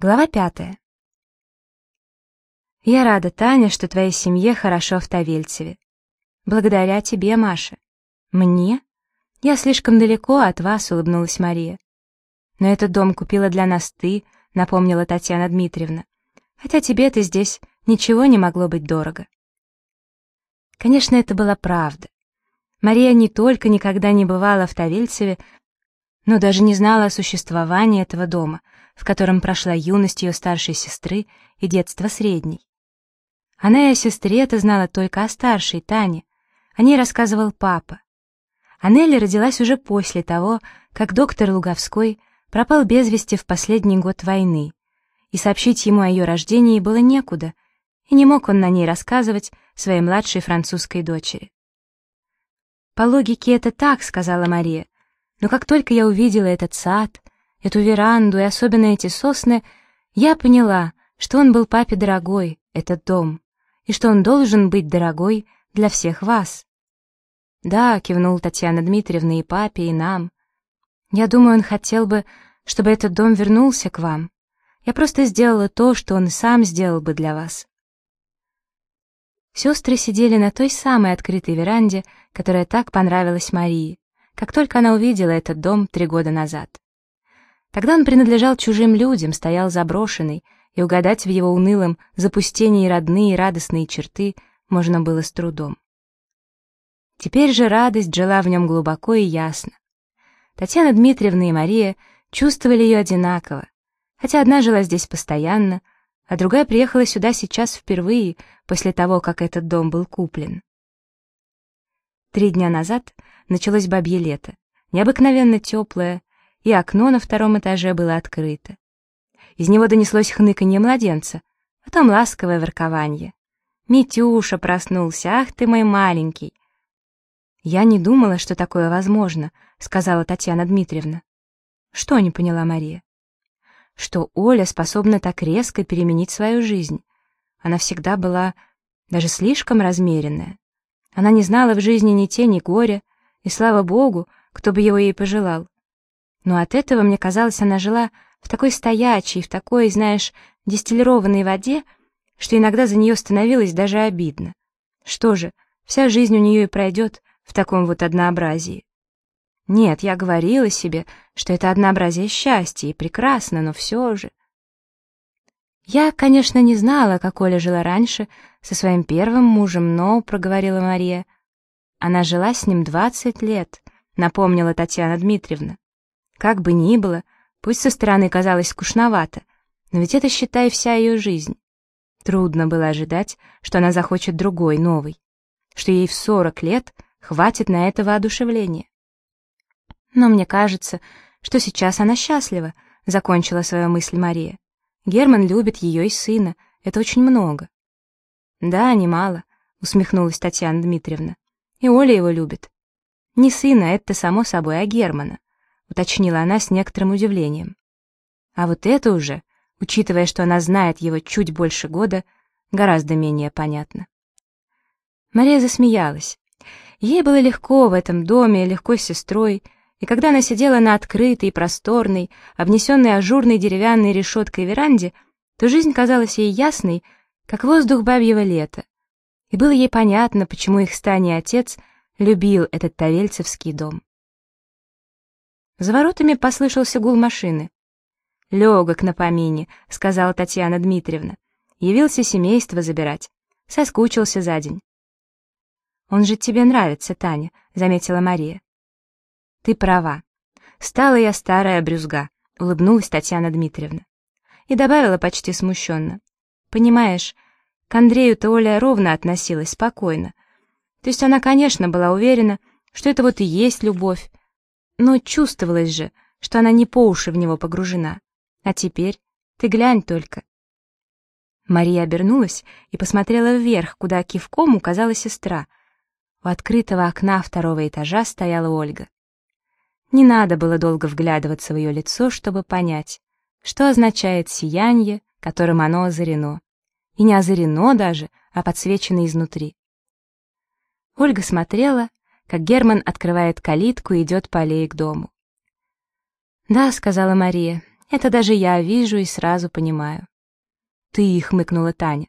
Глава пятая. Я рада, Таня, что твоей семье хорошо в Тавельцеве. Благодаря тебе, Маша. Мне? Я слишком далеко от вас, улыбнулась Мария. Но этот дом купила для нас ты, напомнила Татьяна Дмитриевна. Хотя тебе-то здесь ничего не могло быть дорого. Конечно, это была правда. Мария не только никогда не бывала в Тавельцеве, но даже не знала о существовании этого дома, в котором прошла юность ее старшей сестры и детство средней. Она и о сестре это знала только о старшей, Тане. О ней рассказывал папа. А Нелли родилась уже после того, как доктор Луговской пропал без вести в последний год войны, и сообщить ему о ее рождении было некуда, и не мог он на ней рассказывать своей младшей французской дочери. «По логике это так», — сказала Мария, но как только я увидела этот сад, эту веранду и особенно эти сосны, я поняла, что он был папе дорогой, этот дом, и что он должен быть дорогой для всех вас. «Да», — кивнул Татьяна Дмитриевна и папе, и нам. «Я думаю, он хотел бы, чтобы этот дом вернулся к вам. Я просто сделала то, что он сам сделал бы для вас». Сестры сидели на той самой открытой веранде, которая так понравилась Марии как только она увидела этот дом три года назад. Тогда он принадлежал чужим людям, стоял заброшенный, и угадать в его унылом запустении родные радостные черты можно было с трудом. Теперь же радость жила в нем глубоко и ясно. Татьяна Дмитриевна и Мария чувствовали ее одинаково, хотя одна жила здесь постоянно, а другая приехала сюда сейчас впервые, после того, как этот дом был куплен. Три дня назад началось бабье лето, необыкновенно теплое, и окно на втором этаже было открыто. Из него донеслось хныканье младенца, потом ласковое воркование. «Митюша проснулся, ах ты мой маленький!» «Я не думала, что такое возможно», — сказала Татьяна Дмитриевна. «Что?» — не поняла Мария. «Что Оля способна так резко переменить свою жизнь. Она всегда была даже слишком размеренная. Она не знала в жизни ни тени горя, и слава богу, кто бы его ей пожелал. Но от этого, мне казалось, она жила в такой стоячей, в такой, знаешь, дистиллированной воде, что иногда за нее становилось даже обидно. Что же, вся жизнь у нее и пройдет в таком вот однообразии. Нет, я говорила себе, что это однообразие счастья и прекрасно, но все же... «Я, конечно, не знала, как Оля жила раньше со своим первым мужем, но...» — проговорила Мария. «Она жила с ним двадцать лет», — напомнила Татьяна Дмитриевна. «Как бы ни было, пусть со стороны казалось скучновато, но ведь это, считай, вся ее жизнь. Трудно было ожидать, что она захочет другой, новый, что ей в сорок лет хватит на это воодушевления. Но мне кажется, что сейчас она счастлива», — закончила свою мысль Мария. Герман любит ее и сына. Это очень много. Да, немало, усмехнулась Татьяна Дмитриевна. И Оля его любит. Не сына, это само собой, а Германа, уточнила она с некоторым удивлением. А вот это уже, учитывая, что она знает его чуть больше года, гораздо менее понятно. Мария засмеялась. Ей было легко в этом доме, легко с сестрой, и когда она сидела на открытой, просторной, обнесенной ажурной деревянной решеткой веранде, то жизнь казалась ей ясной, как воздух бабьего лета. И было ей понятно, почему их Стани отец любил этот Тавельцевский дом. За воротами послышался гул машины. «Легок на помине», — сказала Татьяна Дмитриевна. Явился семейство забирать. Соскучился за день. «Он же тебе нравится, Таня», — заметила Мария. «Ты права. Стала я старая брюзга», — улыбнулась Татьяна Дмитриевна. И добавила почти смущенно. «Понимаешь, к Андрею-то Оля ровно относилась, спокойно. То есть она, конечно, была уверена, что это вот и есть любовь, но чувствовалось же, что она не по уши в него погружена. А теперь ты глянь только». Мария обернулась и посмотрела вверх, куда кивком указала сестра. У открытого окна второго этажа стояла Ольга. Не надо было долго вглядываться в ее лицо, чтобы понять, что означает сияние, которым оно озарено. И не озарено даже, а подсвечено изнутри. Ольга смотрела, как Герман открывает калитку и идет по аллее к дому. «Да», — сказала Мария, — Это даже я вижу и сразу понимаю. «Ты», — хмыкнула Таня.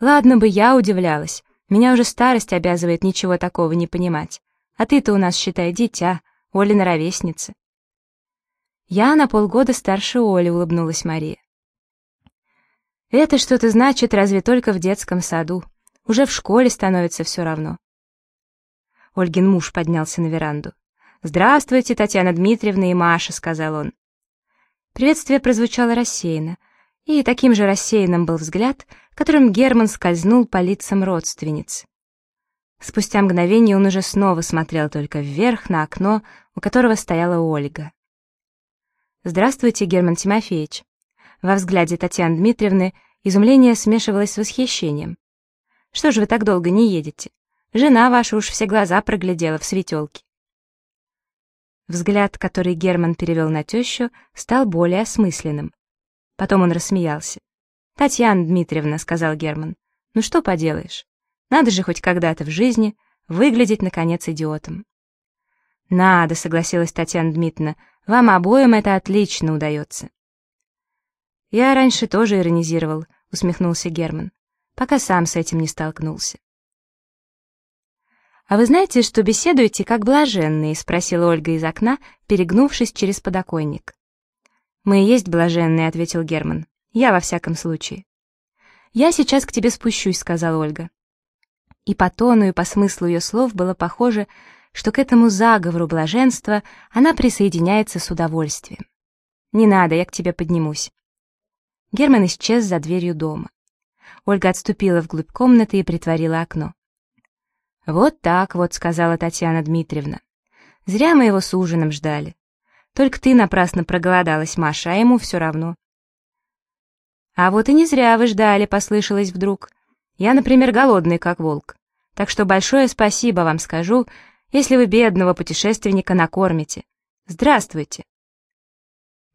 «Ладно бы я удивлялась. Меня уже старость обязывает ничего такого не понимать. А ты-то у нас, считай, дитя, Олина ровесница». «Я на полгода старше Оли», — улыбнулась Мария. «Это что-то значит разве только в детском саду. Уже в школе становится все равно». Ольгин муж поднялся на веранду. «Здравствуйте, Татьяна Дмитриевна и Маша», — сказал он. Приветствие прозвучало рассеянно, и таким же рассеянным был взгляд, которым Герман скользнул по лицам родственниц. Спустя мгновение он уже снова смотрел только вверх на окно, у которого стояла Ольга. «Здравствуйте, Герман Тимофеевич». Во взгляде Татьяны Дмитриевны изумление смешивалось с восхищением. «Что же вы так долго не едете? Жена ваша уж все глаза проглядела в светелке». Взгляд, который Герман перевел на тещу, стал более осмысленным. Потом он рассмеялся. «Татьяна Дмитриевна», — сказал Герман, — «ну что поделаешь? Надо же хоть когда-то в жизни выглядеть, наконец, идиотом». «Надо», — согласилась Татьяна Дмитриевна, — «вам обоим это отлично удается». «Я раньше тоже иронизировал», — усмехнулся Герман, пока сам с этим не столкнулся. «А вы знаете, что беседуете как блаженные?» — спросила Ольга из окна, перегнувшись через подоконник. «Мы и есть блаженные», — ответил Герман. «Я во всяком случае». «Я сейчас к тебе спущусь», — сказала Ольга. И по тону, и по смыслу ее слов было похоже, что к этому заговору блаженства она присоединяется с удовольствием. «Не надо, я к тебе поднимусь». Герман исчез за дверью дома. Ольга отступила вглубь комнаты и притворила окно. «Вот так вот», — сказала Татьяна Дмитриевна. «Зря мы его с ужином ждали. Только ты напрасно проголодалась, Маша, а ему все равно». «А вот и не зря вы ждали», — послышалось вдруг. «Я, например, голодный, как волк. Так что большое спасибо вам скажу, если вы бедного путешественника накормите. Здравствуйте!»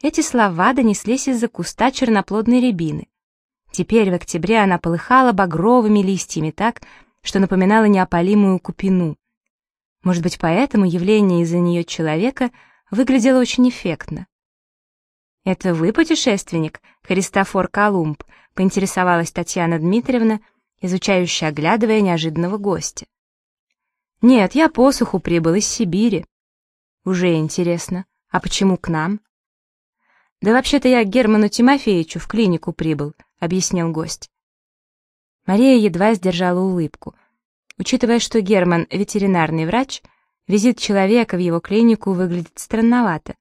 Эти слова донеслись из-за куста черноплодной рябины. Теперь в октябре она полыхала багровыми листьями так, что напоминало неопалимую купину. Может быть, поэтому явление из-за нее человека выглядело очень эффектно. «Это вы путешественник, Христофор Колумб?» — поинтересовалась Татьяна Дмитриевна, изучающая, оглядывая неожиданного гостя. «Нет, я посуху прибыл из Сибири». «Уже интересно. А почему к нам?» «Да вообще-то я к Герману Тимофеевичу в клинику прибыл», — объяснил гость. Мария едва сдержала улыбку. Учитывая, что Герман — ветеринарный врач, визит человека в его клинику выглядит странновато.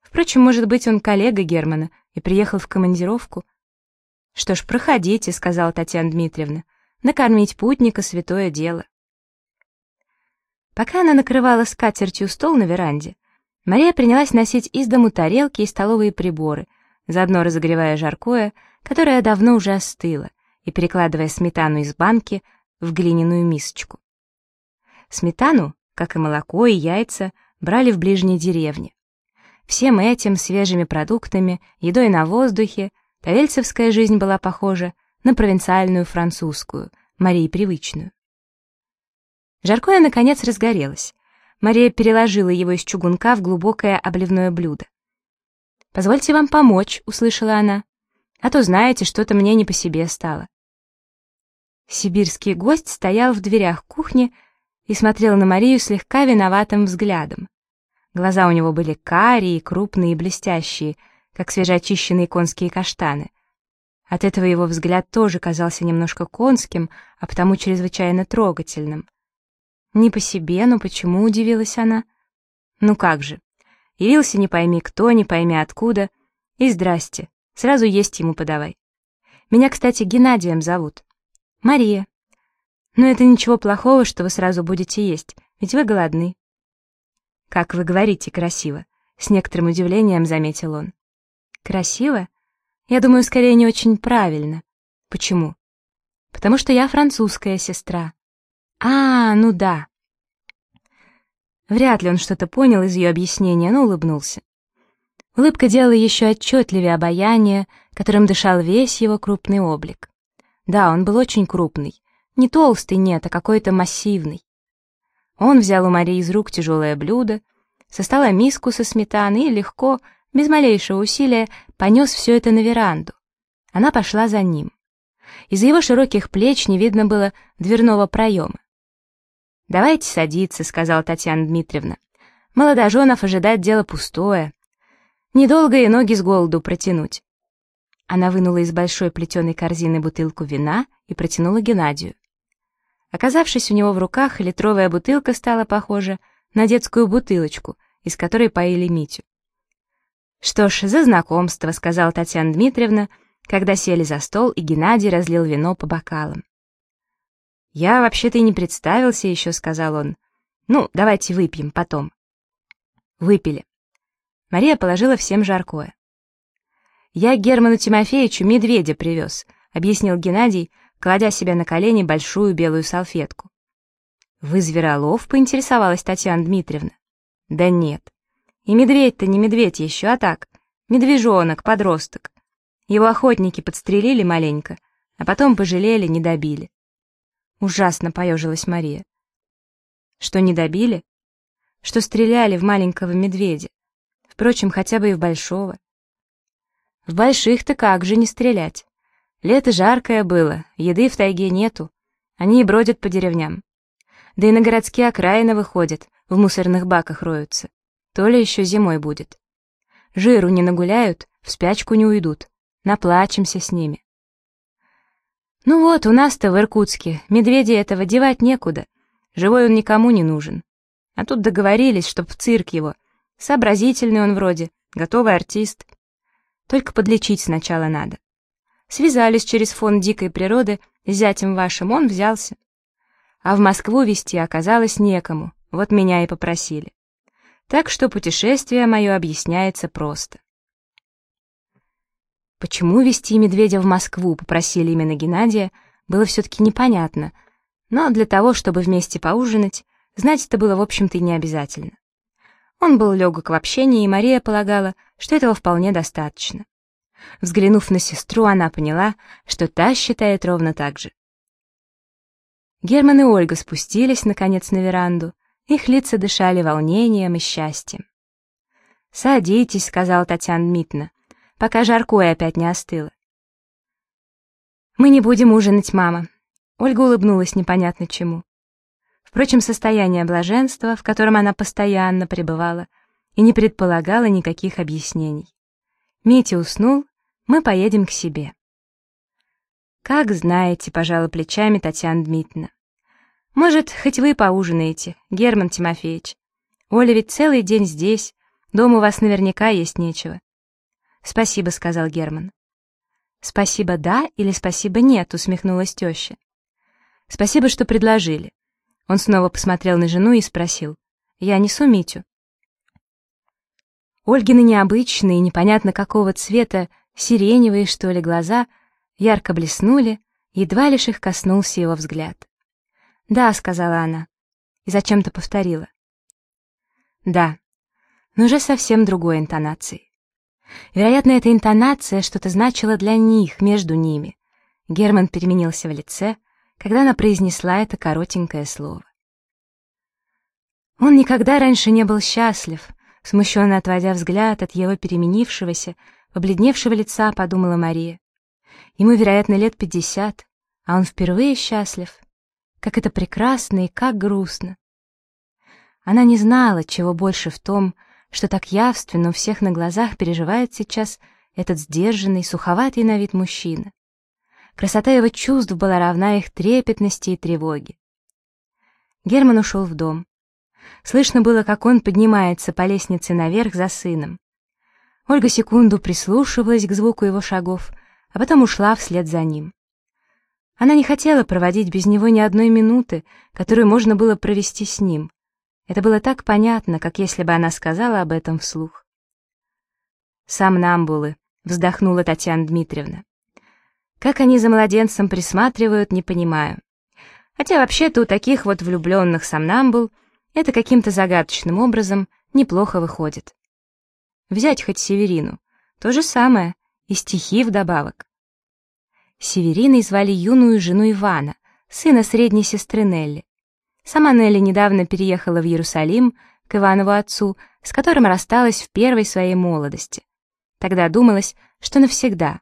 Впрочем, может быть, он коллега Германа и приехал в командировку. «Что ж, проходите», — сказала Татьяна Дмитриевна. «Накормить путника — святое дело». Пока она накрывала скатертью стол на веранде, Мария принялась носить из дому тарелки и столовые приборы, заодно разогревая жаркое, которое давно уже остыло — и перекладывая сметану из банки в глиняную мисочку. Сметану, как и молоко и яйца, брали в ближней деревне. Всем этим свежими продуктами, едой на воздухе, тавельцевская жизнь была похожа на провинциальную французскую, Марии привычную. Жаркое, наконец, разгорелось. Мария переложила его из чугунка в глубокое обливное блюдо. «Позвольте вам помочь», — услышала она. «А то, знаете, что-то мне не по себе стало». Сибирский гость стоял в дверях кухни и смотрел на Марию слегка виноватым взглядом. Глаза у него были карие, крупные и блестящие, как свежеочищенные конские каштаны. От этого его взгляд тоже казался немножко конским, а потому чрезвычайно трогательным. Не по себе, но почему, удивилась она. Ну как же, явился не пойми кто, не пойми откуда, и здрасте, сразу есть ему подавай. Меня, кстати, Геннадием зовут. Мария. Но это ничего плохого, что вы сразу будете есть, ведь вы голодны. Как вы говорите красиво, с некоторым удивлением заметил он. Красиво? Я думаю, скорее не очень правильно. Почему? Потому что я французская сестра. А, ну да. Вряд ли он что-то понял из ее объяснения, но улыбнулся. Улыбка делала еще отчетливее обаяние, которым дышал весь его крупный облик. Да, он был очень крупный. Не толстый, нет, а какой-то массивный. Он взял у Марии из рук тяжелое блюдо, со стола миску со сметаной и легко, без малейшего усилия понес все это на веранду. Она пошла за ним. Из его широких плеч не видно было дверного проема. «Давайте садиться», — сказала Татьяна Дмитриевна. «Молодоженов ожидать дело пустое. Недолго и ноги с голоду протянуть». Она вынула из большой плетеной корзины бутылку вина и протянула Геннадию. Оказавшись у него в руках, литровая бутылка стала похожа на детскую бутылочку, из которой поили Митю. «Что ж, за знакомство», — сказала Татьяна Дмитриевна, когда сели за стол, и Геннадий разлил вино по бокалам. «Я вообще-то и не представился еще», — сказал он. «Ну, давайте выпьем потом». Выпили. Мария положила всем жаркое. «Я Герману Тимофеевичу медведя привез», — объяснил Геннадий, кладя себе на колени большую белую салфетку. «Вы зверолов?» — поинтересовалась Татьяна Дмитриевна. «Да нет. И медведь-то не медведь еще, а так, медвежонок, подросток. Его охотники подстрелили маленько, а потом пожалели, не добили. Ужасно поежилась Мария. Что не добили? Что стреляли в маленького медведя. Впрочем, хотя бы и в большого. В больших-то как же не стрелять? Лето жаркое было, еды в тайге нету. Они и бродят по деревням. Да и на городские окраины выходят, в мусорных баках роются то ли еще зимой будет. Жиру не нагуляют, в спячку не уйдут. Наплачемся с ними. Ну вот, у нас-то в Иркутске медведя этого девать некуда. Живой он никому не нужен. А тут договорились, чтоб в цирк его. Сообразительный он вроде, готовый артист. Только подлечить сначала надо. Связались через фонд дикой природы, зятем вашим он взялся. А в Москву везти оказалось некому, вот меня и попросили. Так что путешествие мое объясняется просто. Почему вести медведя в Москву попросили именно Геннадия, было все-таки непонятно, но для того, чтобы вместе поужинать, знать это было, в общем-то, и не обязательно. Он был легок в общении, и Мария полагала, что этого вполне достаточно. Взглянув на сестру, она поняла, что та считает ровно так же. Герман и Ольга спустились, наконец, на веранду, их лица дышали волнением и счастьем. «Садитесь», — сказала Татьяна Дмитриевна, пока жаркое опять не остыло. «Мы не будем ужинать, мама». Ольга улыбнулась непонятно чему. Впрочем, состояние блаженства, в котором она постоянно пребывала, и не предполагала никаких объяснений. Митя уснул, мы поедем к себе. «Как знаете», — пожала плечами Татьяна Дмитриевна. Может, хоть вы поужинаете, Герман Тимофеевич. Оля ведь целый день здесь, дома у вас наверняка есть нечего. Спасибо, сказал Герман. Спасибо да или спасибо нет, усмехнулась теща. Спасибо, что предложили. Он снова посмотрел на жену и спросил. Я несу Митю. Ольгины необычные, непонятно какого цвета, сиреневые, что ли, глаза ярко блеснули, едва лишь их коснулся его взгляд. «Да», — сказала она, и зачем-то повторила. «Да», но уже совсем другой интонацией. Вероятно, эта интонация что-то значила для них, между ними. Герман переменился в лице, когда она произнесла это коротенькое слово. Он никогда раньше не был счастлив, смущенно отводя взгляд от его переменившегося, побледневшего лица, подумала Мария. Ему, вероятно, лет пятьдесят, а он впервые счастлив. Как это прекрасно и как грустно. Она не знала, чего больше в том, что так явственно у всех на глазах переживает сейчас этот сдержанный, суховатый на вид мужчина. Красота его чувств была равна их трепетности и тревоге. Герман ушел в дом. Слышно было, как он поднимается по лестнице наверх за сыном. Ольга секунду прислушивалась к звуку его шагов, а потом ушла вслед за ним. Она не хотела проводить без него ни одной минуты, которую можно было провести с ним. Это было так понятно, как если бы она сказала об этом вслух. «Сомнамбулы», — вздохнула Татьяна Дмитриевна. «Как они за младенцем присматривают, не понимаю. Хотя вообще-то у таких вот влюбленных сомнамбул это каким-то загадочным образом неплохо выходит. Взять хоть Северину, то же самое, и стихи вдобавок. Севериной звали юную жену Ивана, сына средней сестры Нелли. Сама Нелли недавно переехала в Иерусалим к Иванову отцу, с которым рассталась в первой своей молодости. Тогда думалось, что навсегда,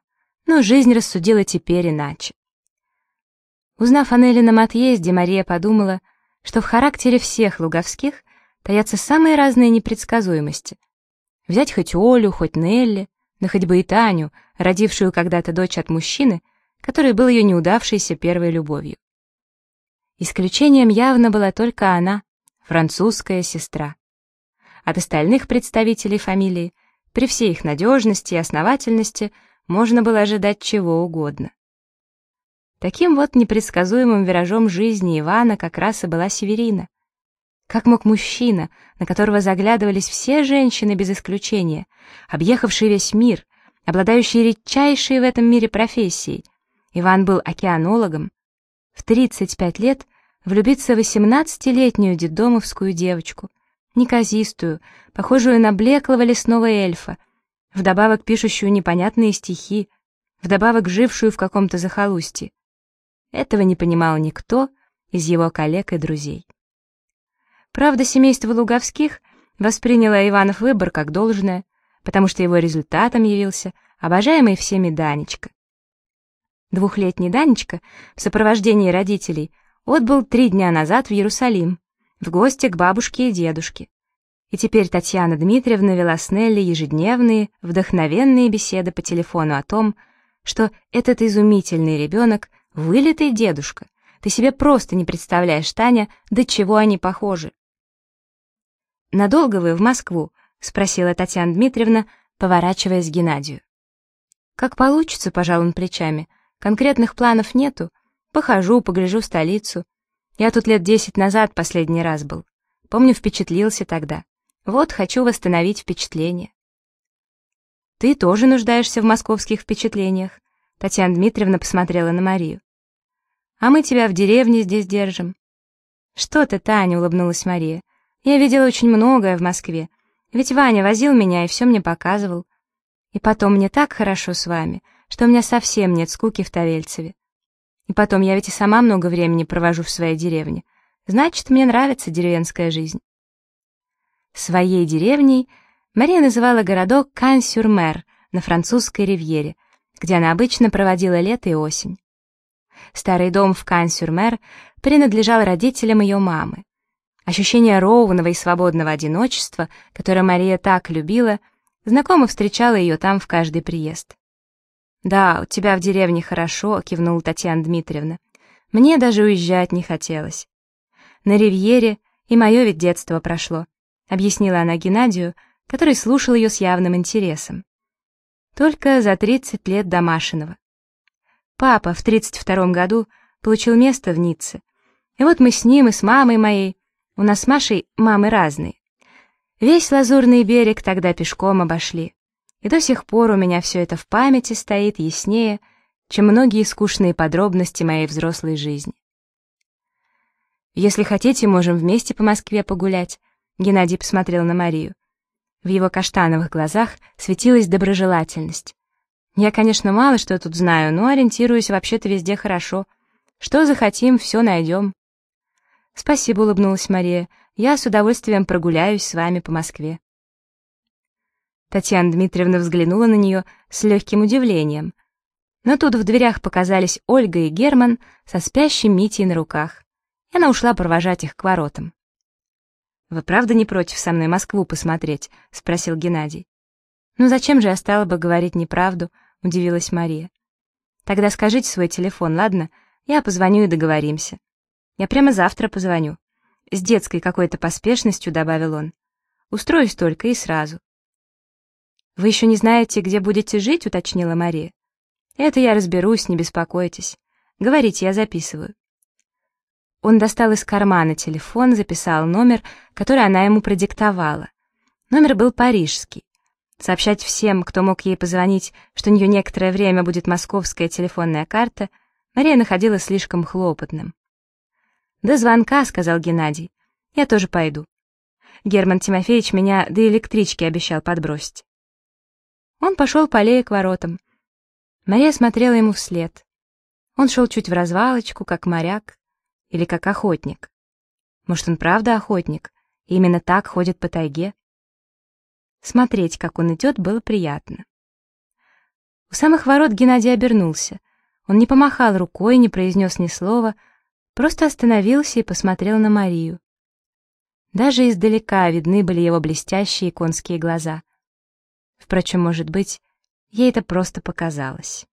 но жизнь рассудила теперь иначе. Узнав о Неллином отъезде, Мария подумала, что в характере всех луговских таятся самые разные непредсказуемости. Взять хоть Олю, хоть Нелли, да хоть бы и Таню, родившую когда-то дочь от мужчины, который был ее неудавшейся первой любовью. Исключением явно была только она, французская сестра. От остальных представителей фамилии, при всей их надежности и основательности, можно было ожидать чего угодно. Таким вот непредсказуемым виражом жизни Ивана как раз и была Северина. Как мог мужчина, на которого заглядывались все женщины без исключения, объехавший весь мир, обладающий редчайшей в этом мире профессией, Иван был океанологом, в 35 лет влюбиться в 18-летнюю детдомовскую девочку, неказистую, похожую на блеклого лесного эльфа, вдобавок пишущую непонятные стихи, вдобавок жившую в каком-то захолустье. Этого не понимал никто из его коллег и друзей. Правда, семейство Луговских восприняло Иванов выбор как должное, потому что его результатом явился обожаемый всеми Данечка. Двухлетний Данечка в сопровождении родителей отбыл три дня назад в Иерусалим, в гости к бабушке и дедушке. И теперь Татьяна Дмитриевна вела с Нелли ежедневные, вдохновенные беседы по телефону о том, что этот изумительный ребенок — вылитый дедушка. Ты себе просто не представляешь, Таня, до чего они похожи. «Надолго вы в Москву?» — спросила Татьяна Дмитриевна, поворачиваясь к Геннадию. «Как получится», — пожал он плечами. «Конкретных планов нету. Похожу, погляжу столицу. Я тут лет десять назад последний раз был. Помню, впечатлился тогда. Вот хочу восстановить впечатление». «Ты тоже нуждаешься в московских впечатлениях», — Татьяна Дмитриевна посмотрела на Марию. «А мы тебя в деревне здесь держим». «Что ты, Таня?» — улыбнулась Мария. Я видела очень многое в Москве. Ведь Ваня возил меня и все мне показывал. И потом мне так хорошо с вами, что у меня совсем нет скуки в Тавельцеве. И потом я ведь и сама много времени провожу в своей деревне. Значит, мне нравится деревенская жизнь. Своей деревней Мария называла городок Кан-Сюр-Мер на французской ривьере, где она обычно проводила лето и осень. Старый дом в Кан-Сюр-Мер принадлежал родителям ее мамы. Ощущение ровного и свободного одиночества, которое Мария так любила, знакомо встречала ее там в каждый приезд. «Да, у тебя в деревне хорошо», — кивнула Татьяна Дмитриевна. «Мне даже уезжать не хотелось. На ривьере и мое ведь детство прошло», — объяснила она Геннадию, который слушал ее с явным интересом. «Только за 30 лет до Машиного. Папа в 32 году получил место в Ницце, и вот мы с ним и с мамой моей у нас с Машей мамы разные. Весь лазурный берег тогда пешком обошли. И до сих пор у меня все это в памяти стоит яснее, чем многие скучные подробности моей взрослой жизни. «Если хотите, можем вместе по Москве погулять», — Геннадий посмотрел на Марию. В его каштановых глазах светилась доброжелательность. «Я, конечно, мало что тут знаю, но ориентируюсь вообще-то везде хорошо. Что захотим, все найдем». «Спасибо», — улыбнулась Мария. «Я с удовольствием прогуляюсь с вами по Москве». Татьяна Дмитриевна взглянула на нее с легким удивлением. Но тут в дверях показались Ольга и Герман со спящим Митей на руках, и она ушла провожать их к воротам. «Вы правда не против со мной Москву посмотреть?» — спросил Геннадий. «Ну зачем же я стала бы говорить неправду?» — удивилась Мария. «Тогда скажите свой телефон, ладно? Я позвоню и договоримся». Я прямо завтра позвоню. С детской какой-то поспешностью добавил он. Устроюсь только и сразу. Вы еще не знаете, где будете жить, уточнила Мария. Это я разберусь, не беспокойтесь. Говорите, я записываю. Он достал из кармана телефон, записал номер, который она ему продиктовала. Номер был парижский. Сообщать всем, кто мог ей позвонить, что у нее некоторое время будет московская телефонная карта, Мария находила слишком хлопотным. «До звонка», — сказал Геннадий. «Я тоже пойду». Герман Тимофеевич меня до электрички обещал подбросить. Он пошел по аллее к воротам. Мария смотрела ему вслед. Он шел чуть в развалочку, как моряк или как охотник. Может, он правда охотник, и именно так ходит по тайге? Смотреть, как он идет, было приятно. У самых ворот Геннадий обернулся. Он не помахал рукой, не произнес ни слова, просто остановился и посмотрел на Марию. Даже издалека видны были его блестящие конские глаза. Впрочем, может быть, ей это просто показалось.